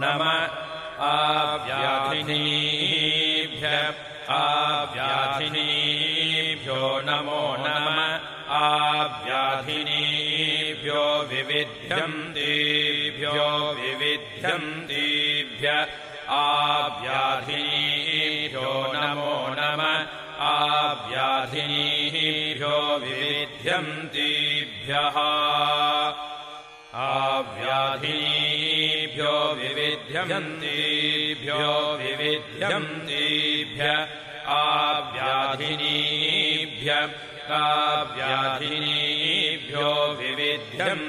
नम आव्याधिनीभ्य आव्याधिनीभ्यो नमो नम। आव्याधिनीभ्यो विविध्यन्तीभ्यो विविध्यन्तीभ्य आव्याधिनीभ्यो नमो नम। आव्याधिनीभ्यो विविध्यन्तीभ्यः आव्याधिनीभ्यो विविध्यन्तीभ्यो विविध्यन्तीभ्य आव्याधिनीभ्य काव्याधिनीभ्यो विविध्यन्तीभ्यश्च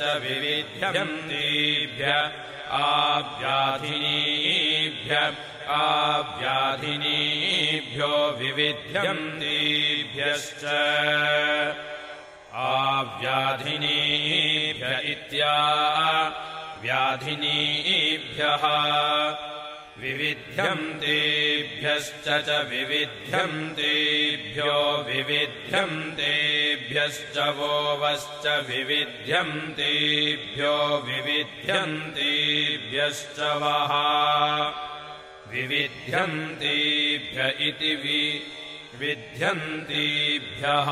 च विविध्यन्तीभ्य आव्याधिनीभ्य आव्याधिनीभ्यो विविध्यन्तीभ्यश्च आव्याधिनीभ्य इत्या व्याधिनीभ्यः। विविध्यन्तेभ्यश्च च विविध्यन्तेभ्यो विविध्यन्तेभ्यश्च वोवश्च विविध्यन्तेभ्यो विविध्यन्तेभ्यश्च वः। विविध्यन्तेभ्य इति विविध्यन्तेभ्यः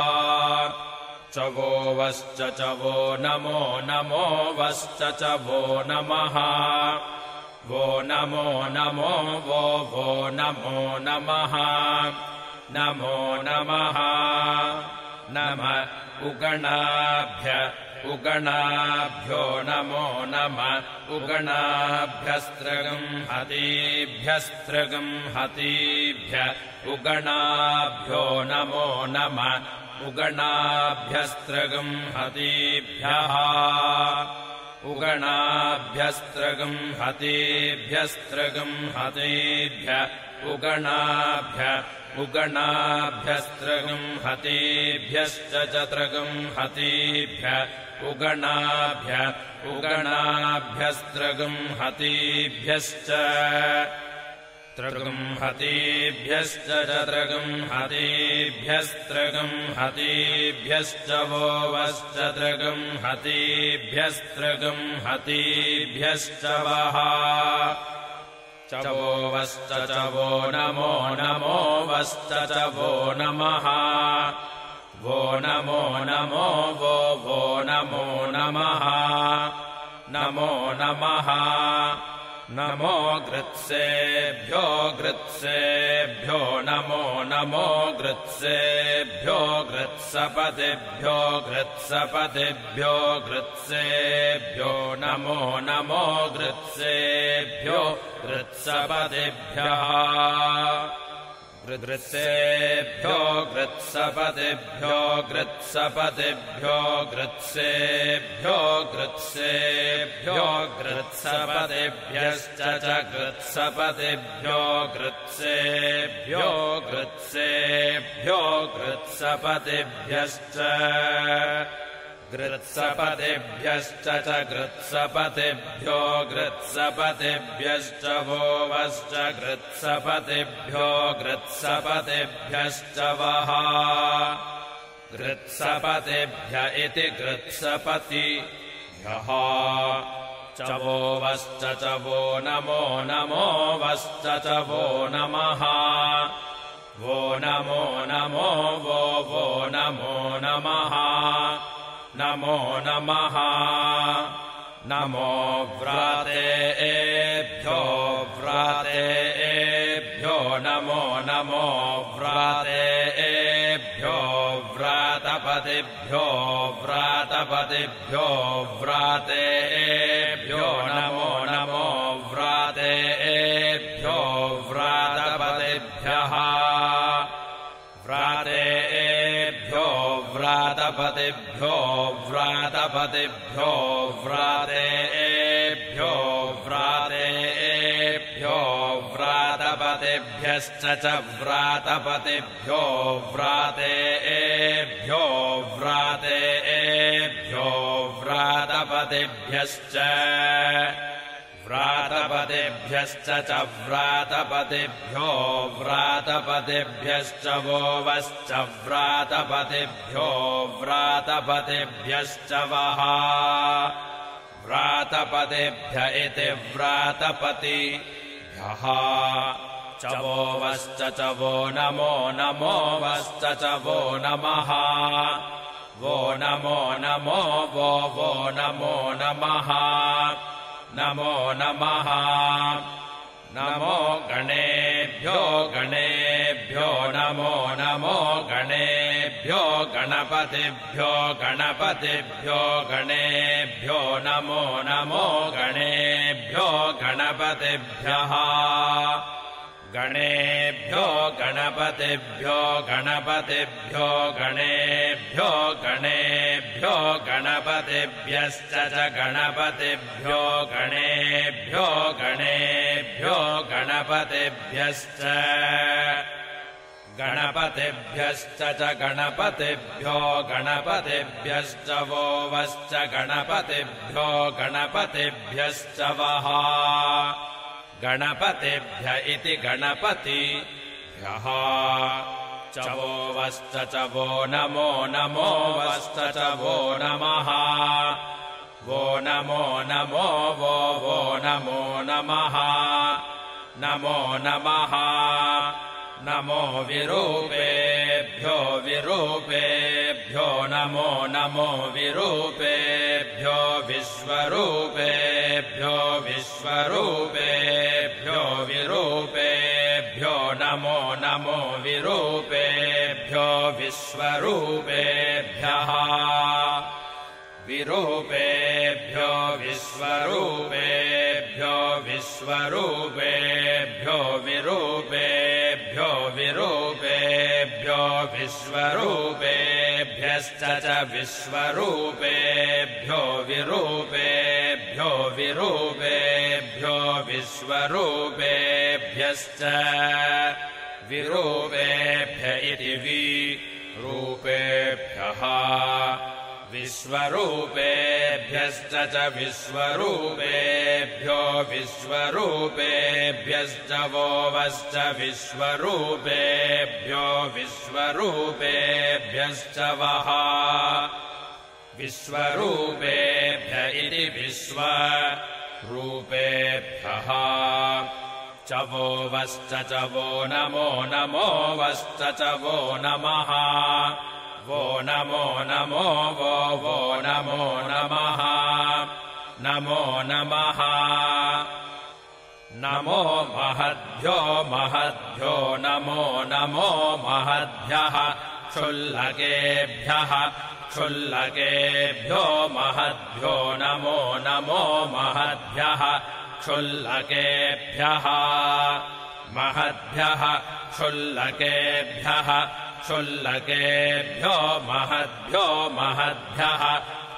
च वोवश्च च वो नमो नमो वश्च च वो नमः। वो नमो नमो वो वो नमो नमः। नमो नमः। नम उगणाभ्य उगणाभ्यो नमो नम उगणाभ्यस्त्रगम् हतीभ्यस्त्रगम् हतीभ्य उगणाभ्यो नमो नम उगणाभ्यस्त्रगम् हतीभ्यः। उगणाभ्यस्त्रगम् हतेभ्यस्त्रगम् हतेभ्य। उगणाभ्य। उगणाभ्यस्त्रगम् हतेभ्यश्च चत्रगम् हतेभ्य। उगणाभ्य। उगणाभ्यस्त्रगम् हतेभ्यश्च हतेभ्यश्च चत्रगम् हतेभ्यस्त्रगम् हतेभ्यश्च हतेभ्यस्त्रगम् हतेभ्यश्च वः च वोवश्च च वो नमो नमो च वो नमः वो नमो नमो वो वो नमो नमः नमो नमः नमो गृत्सेभ्यो गृत्सेभ्यो नमो नमो गृत्सेभ्यो गृत्सपतिभ्यो गृत्सपतिभ्यो गृत्सेभ्यो नमो नमो गृत्सेभ्यो गृत्सपतिभ्यः गृत्सेभ्यो गृत्सपतिभ्यो गृत्सपतिभ्यो गृत्सेभ्यो गृत्सेभ्यो गृत्सपतिभ्यश्च च गृत्सपतिभ्यो गृत्सेभ्यो गृत्सेभ्यो गृत्सपतिभ्यश्च गृत्सपतिभ्यश्च च गृत्सपतिभ्यो गृत्सपतिभ्यश्च वोवश्च गृत्सपतिभ्यो गृत्सपतिभ्यश्च वः गृत्सपतिभ्य इति च वोवश्च च वो नमो नमो वश्च च वो नमः। वो नमो नमो वो वो नमो नमः। नमो नमः। नमो व्रातेभ्यो व्रातेभ्यो नमो नमो व्रातेभ्यो व्रातपतिभ्यो व्रातपतिभ्यो व्रातेभ्यो नमो नमो व्रातेभ्यो व्रातपतिभ्यः। व्रातेभ्यो व्रातपतिभ्यो व्रातपतिभ्यो व्रातेभ्यो व्रातेभ्यो व्रातपतिभ्यश्च च व्रातपतिभ्यो व्रातेभ्यो व्रातेभ्यो व्रातपतिभ्यश्च। व्रातपतिभ्यश्च च व्रातपतिभ्यो व्रातपतिभ्यश्च वोवश्च व्रातपतिभ्यो व्रातपतिभ्यश्च वः। व्रात व्रातपतिभ्य इति व्रातपति। ह्यः च वो वश्च वो नमो नमो वश्च वो नमः। वो नमो नमो वो वो नमो नमः। नमो नमः। नमो गणेभ्यो गणेभ्यो नमो नमो गणेभ्यो गणपतिभ्यो गणपतिभ्यो गणेभ्यो नमो नमो गणेभ्यो गणपतिभ्यः गणेभ्यो गणपतिभ्यो गणपतिभ्यो गणेभ्यो गणेभ्यो गणपतिभ्यश्च च गणपतिभ्यो गणेभ्यो गणेभ्यो गणपतिभ्यश्च गणपतिभ्यश्च च गणपतिभ्यो गणपतिभ्यश्च वो वश्च गणपतिभ्यो गणपतिभ्यश्च वः गणपतिभ्य इति गणपति। ह्यः च वो च वो नमो नमो वश्च च वो नमः। वो नमो नमो वो वो नमो नमः। नमो नमः। नमो विरूपेभ्यो विरूपेभ्यो नमो नमो विरूपेभ्यो विश्वरूपेभ्यो विश्वरूपेभ्यो विरूपेभ्यो नमो नमो विरूपेभ्यो विश्वरूपेभ्यः। विरूपेभ्यो विश्वरूपेभ्यो विश्वरूपेभ्यो विरूपेभ्यो विरूपेभ्यो विश्वरूपेभ्यश्च च विश्वरूपेभ्यो विरूपेभ्यो विरूपेभ्यो विश्वरूपेभ्यश्च। विरूपेभ्य इति विरूपेभ्यः विश्वरूपेभ्यश्च च विश्वरूपेभ्यो विश्वरूपेभ्यश्च वो वश्च विश्वरूपेभ्यो विश्वरूपेभ्यश्च वः। विश्वरूपेभ्य इति विश्वरूपेभ्यः च वो वश्च च वो नमो नमो वश्च च वो नमः। वो नमो नमो वो वो नमो नमः। नमो नमः। नमो महद्भ्यो महद्भ्यो नमो नमो महद्भ्यः। क्षुल्लकेभ्यः क्षुल्लकेभ्यो महद्भ्यो नमो नमो महद्भ्यः क्षुल्लकेभ्यः। महद्भ्यः क्षुल्लकेभ्यः क्षुल्लकेभ्यो महद्भ्यो महद्भ्यः।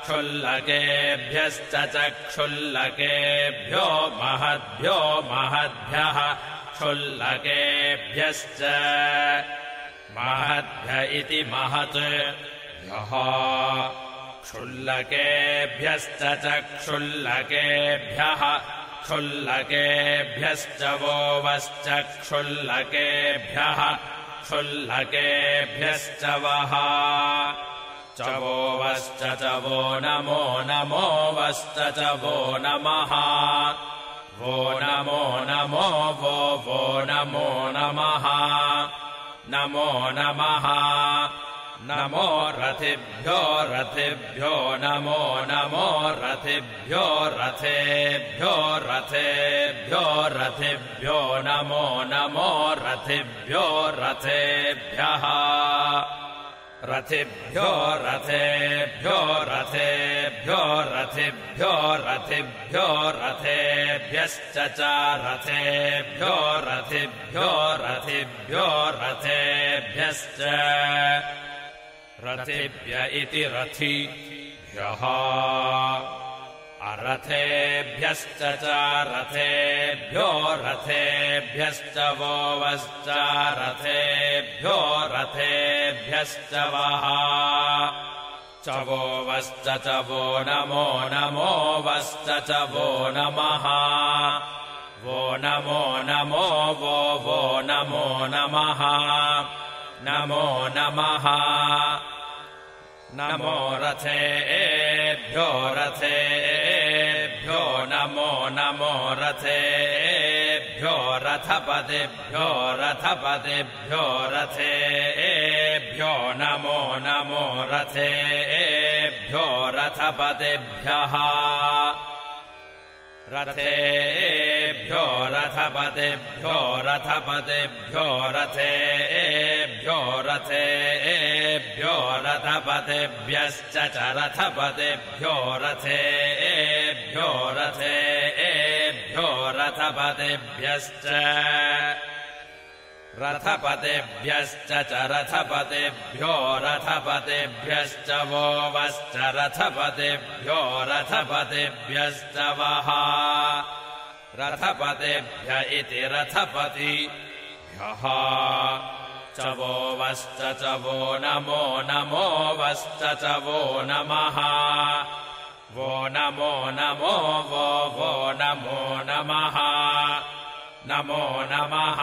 क्षुल्लकेभ्यश्च च क्षुल्लकेभ्यो महद्भ्यो महद्भ्यः क्षुल्लकेभ्यश्च। महद्भ्य इति महत् यः क्षुल्लकेभ्यश्च च क्षुल्लकेभ्यः क्षुल्लकेभ्यश्च वो वश्च क्षुल्लकेभ्यः क्षुल्लकेभ्यश्च वः। च वो वश्च च वो नमो नमो वश्च च वो नमः। वो नमो नमो वो वो नमो नमः। नमो नमः नमो रथिभ्यो रथिभ्यो नमो नमो रथिभ्यो रथेभ्यो रथेभ्यो रथिभ्यो नमो नमो रथिभ्यो रथेभ्यः रथिभ्यो रथेभ्यो रथेभ्यो रथिभ्यो रथिभ्यो रथेभ्यश्च च रथेभ्यो रथिभ्यो रथिभ्यो रथेभ्यश्च रथिभ्य इति रथि। ह्यः। अरथेभ्यश्च रथेभ्यो रथेभ्यश्च वो वश्च रथेभ्यो रथेभ्यश्च वः। च वो वश्च च वो नमो नमो च वो नमः। वो नमो नमो वो वो नमो नमः। नमो नमः नमो रथेभ्यो रथेभ्यो रथेभ्यो रथपतिभ्यो रथपतिभ्यो रथेभ्यो नमो नमो रथेभ्यो रथपतिभ्यः रथेभ्यो रथपतिभ्यो रथपतिभ्यो रथेभ्यो रथेभ्यो रथपतिभ्यश्च च रथपतिभ्यो रथेभ्यो रथेभ्यो रथपतिभ्यश्च रथपतिभ्यश्च च रथपतिभ्यो रथपतिभ्यश्च वो वश्च रथपतिभ्यो रथपतिभ्यश्च वः रथपतिभ्य इति रथपति वो वश्च च वो नमो नमो वश्च च वो नमः। वो नमो नमो वो वो नमो नमः। नमो नमः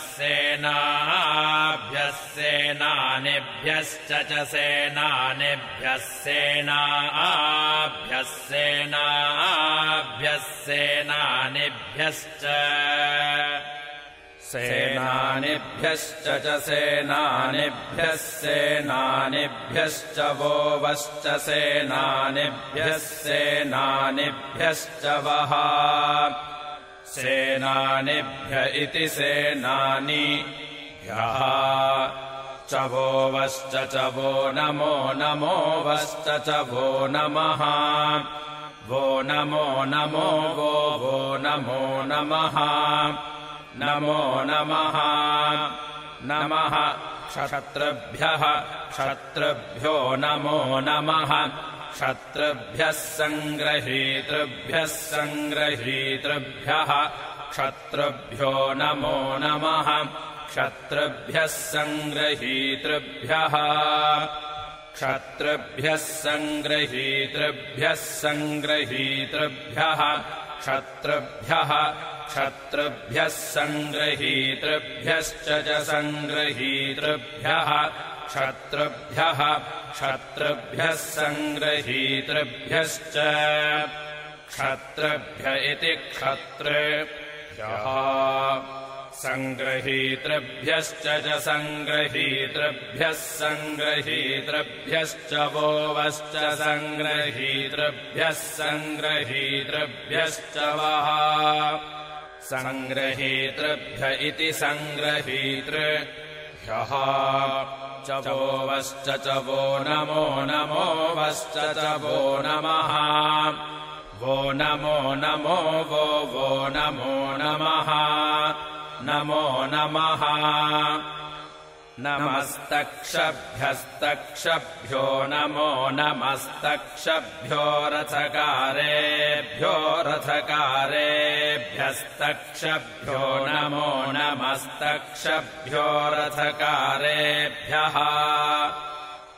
सेनाभ्यः सेनानिभ्यश्च च सेनानिभ्यः सेनाभ्यः सेनाभ्यः सेनानिभ्यश्च सेनानिभ्यश्च च सेनानिभ्यः सेनानिभ्यश्च वो वश्च सेनानिभ्यः सेनानिभ्यश्च वः सेनानिभ्य इति सेनानि। ह्यः च वश्च च वो नमो नमो वश्च च वो नमः। वो नमो नमो वो वो नमो नमः। नमो नमः। नमः। क्षत्रभ्यः। क्षत्रभ्यो नमो नमः क्षत्रभ्यः सङ्ग्रहीतृभ्यः सङ्ग्रहीतृभ्यः क्षत्रभ्यो नमो नमः क्षत्रभ्यः सङ्ग्रहीतृभ्यः क्षत्रभ्यः सङ्ग्रहीतृभ्यः सङ्ग्रहीतृभ्यः क्षत्रभ्यः क्षत्रभ्यः सङ्ग्रहीतृभ्यश्च च सङ्ग्रहीतृभ्यः क्षत्रभ्यः क्षत्रभ्यः सङ्ग्रहीतृभ्यश्च। क्षत्रभ्य इति क्षत्रेभ्यः सङ्ग्रहीतृभ्यश्च च सङ्ग्रहीतृभ्यः सङ्ग्रहीतृभ्यश्च वो वश्च सङ्ग्रहीतृभ्यः सङ्ग्रहीतृभ्यश्च वः। सङ्ग्रहीतृभ्य इति सङ्ग्रहीतृभ्यः। च वो वश्च च वो नमो नमो वश्च च वो नमः। वो नमो नमो वो वो नमो नमः। नमो नमः नमस्तक्षभ्यस्तक्षभ्यो नमो नमस्तक्षभ्यो रथकारेभ्यो रथकारेभ्यस्तक्षभ्यो नमो नमस्तक्षभ्यो रथकारेभ्यः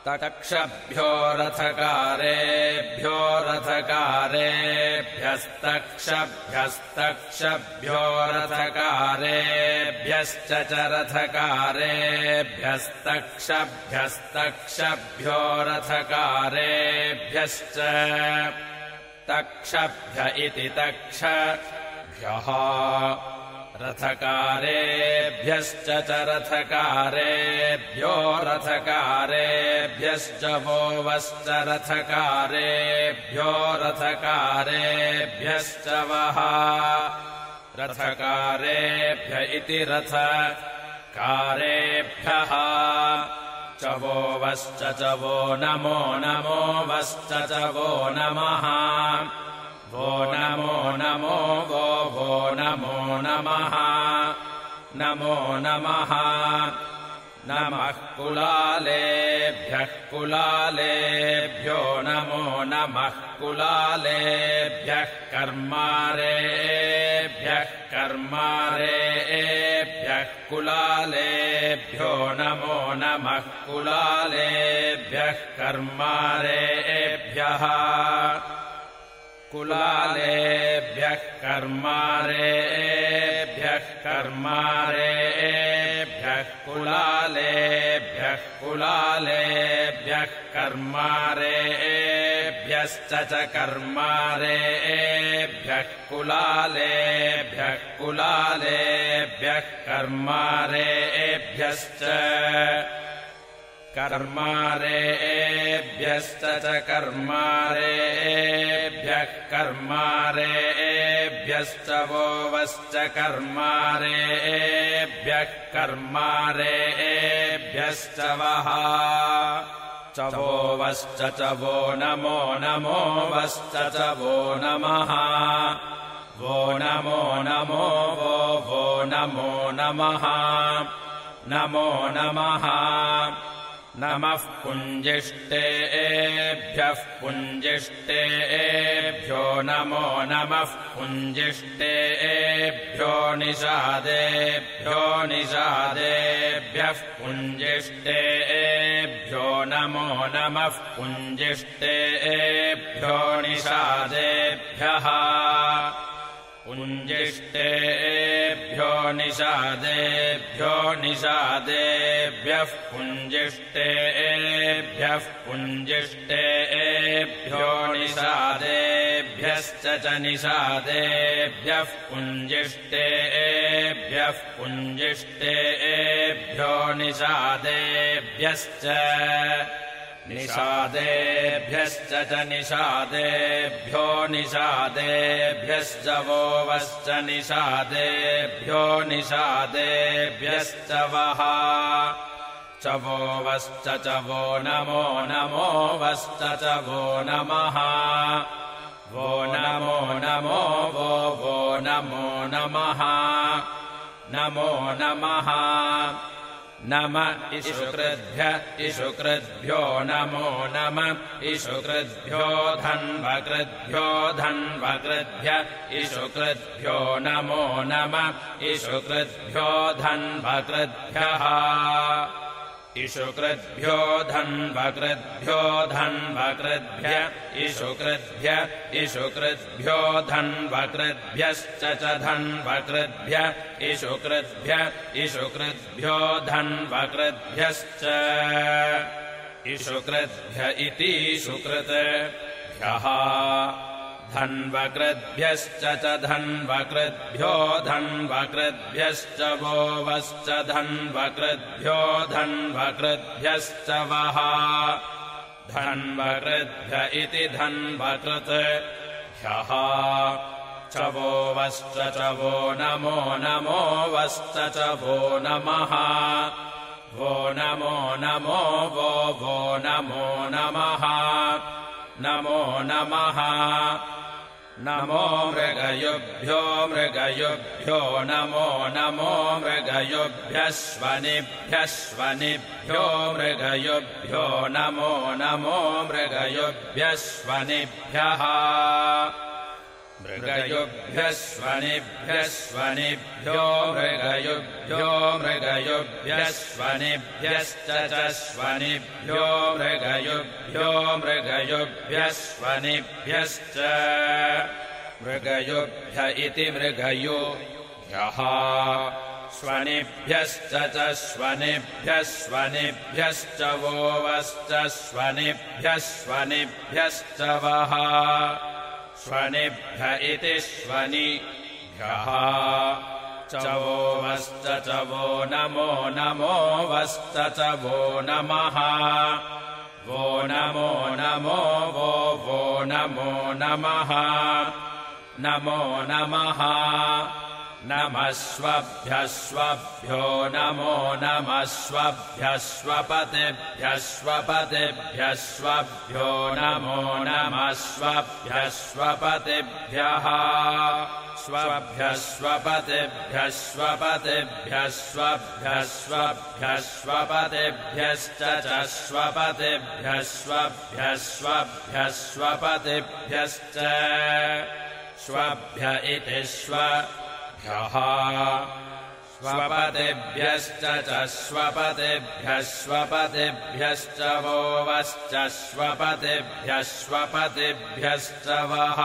तक्षभ्यो रथकारेभ्यो रथकारेभ्यस्तक्षभ्यस्तक्षभ्यो रथकारेभ्यश्च च रथकारेभ्यस्तक्षभ्यस्तक्षभ्यो रथकारेभ्यश्च तक्षभ्य इति तक्षभ्यः रथकारेभ्यश्च च रथकारेभ्यो रथकारेभ्यश्च वो वश्च रथकारेभ्यो रथकारेभ्यश्च वः। रथकारेभ्य इति रथकारेभ्यः च वो वश्च च वो नमो नमो वश्च च वो नमः वो नमो नमो वो वो नमो नमः। नमो नमः। नमः कुलालेभ्यः कुलालेभ्यो नमो नमः कुलालेभ्यः कर्मारेभ्य कर्मारेभ्यः कुलालेभ्यो नमो नमः कुलालेभ्यः कर्मारेभ्यः कुलालेभ्यः कर्मारेभ्यः कर्मारेभ्यः कुलालेभ्यः कुलालेभ्यः कर्मारेभ्यश्च च कर्मारेभ्यः कुलालेभ्यः कुलालेभ्यः कर्मारेभ्यश्च कर्मारेभ्यश्च च कर्मारेभ्यः कर्मारेभ्यश्च वोवश्च कर्मारेभ्यः कर्मारेभ्यश्च वः। च वोवश्च च वो नमो नमो वश्च च वो नमः। वो नमो नमो वो वो नमो नमः। नमो नमः नमः पुञ्जिष्टेभ्यः पुञ्जिष्टेभ्यो नमो नमः पुञ्जिष्टेभ्यो निषादेभ्यो निषादेभ्यः पुञ्जिष्टेभ्यो नमो नमः पुञ्जिष्टेभ्यो निषादेभ्यः पुञ्जिष्टेभ्यो निषादेभ्यो निषादेभ्यः पुञ्जिष्टेभ्यः पुञ्जिष्टेभ्यो निषादेभ्यश्च च निषादेभ्यः पुञ्जिष्टेभ्यः पुञ्जिष्टेभ्यो निषादेभ्यश्च निषादेभ्यश्च च निषादेभ्यो निषादेभ्यश्च वोवश्च निषादेभ्यो निषादेभ्यश्च वः। च वोवश्च च वो नमो नमो च वो नमः। वो नमो नमो वो वो नमो नमः। नमो नमः नम इषुकृद्भ्य इषुकृद्भ्यो नमो नम इषुकृद्भ्यो धन्वकृद्भ्यो धन्वकृद्भ्य इषुकृद्भ्यो नमो नम इषुकृद्भ्यो धन्वकृद्भ्यः इषुकृद्भ्यो धन्वकृद्भ्यो धन्वकृद्भ्य इषुकृद्भ्य इषुकृद्भ्यो धन्वकृद्भ्यश्च च धन्वकृद्भ्य इषुकृद्भ्य इषुकृद्भ्यो धन्वकृद्भ्यश्च इषुकृद्भ्य इति सुकृत्। ह्यः धन्वकृद्भ्यश्च च धन्वकृद्भ्यो धन्वकृद्भ्यश्च वोवश्च धन्वकृद्भ्यो धन्वकृद्भ्यश्च वः। धन्वकृद्भ्य इति धन्वकृत्। ह्यः। च वोवश्च च वो नमो नमो वश्च च वो नमः। वो नमो नमो वो वो नमो नमः। नमो नमः नमो मृगयुभ्यो मृगयुभ्यो नमो नमो मृगयुभ्यश्वनिभ्यश्वनिभ्यो मृगयुभ्यो नमो नमो मृगयुभ्यश्वनिभ्यः मृगयुभ्यश्वनिभ्यश्वनिभ्यो मृगयुभ्यो मृगयुभ्यश्वनिभ्यश्च च स्वनिभ्यो मृगयुभ्यो मृगयुभ्यश्वनिभ्यश्च मृगयुभ्य इति मृगयो ह्यः। स्वनिभ्यश्च च स्वनिभ्यश्च वोवश्च स्वनिभ्यश्च वः स्वनिभ्य इति स्वनिभ्यः च वोवश्च च वो नमो नमो वश्च च वो नमः। वो नमो नमो वो वो नमो नमः। नमो नमः नमस्वभ्यस्वभ्यो नमो नमस्वभ्यस्वपतिभ्यस्वपतिभ्यस्वभ्यो नमो नमस्वभ्यस्वपतिभ्यः स्वभ्यस्वपतिभ्यस्वभ्यस्वभ्यस्वभ्यस्वपतिभ्यश्च च स्वपतिभ्यस्वभ्यस्वभ्यस्वपतिभ्यश्च स्वभ्य इति स्व स्वपतिभ्यः स्वपतिभ्यश्च च स्वपतिभ्यः स्वपतिभ्यश्च वो स्वपतिभ्यः स्वपतिभ्यश्च वः।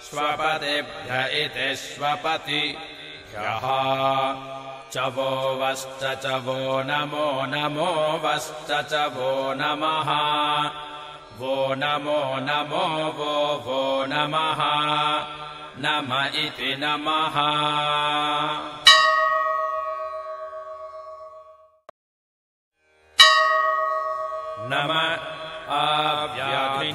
स्वपतिभ्य इति स्वपतिभ्यः। च वो वश्च च वो नमो नमो वश्च च वो नमः। वो नमो नमो वो वो नमः नम इति नमः। नम आप्याभि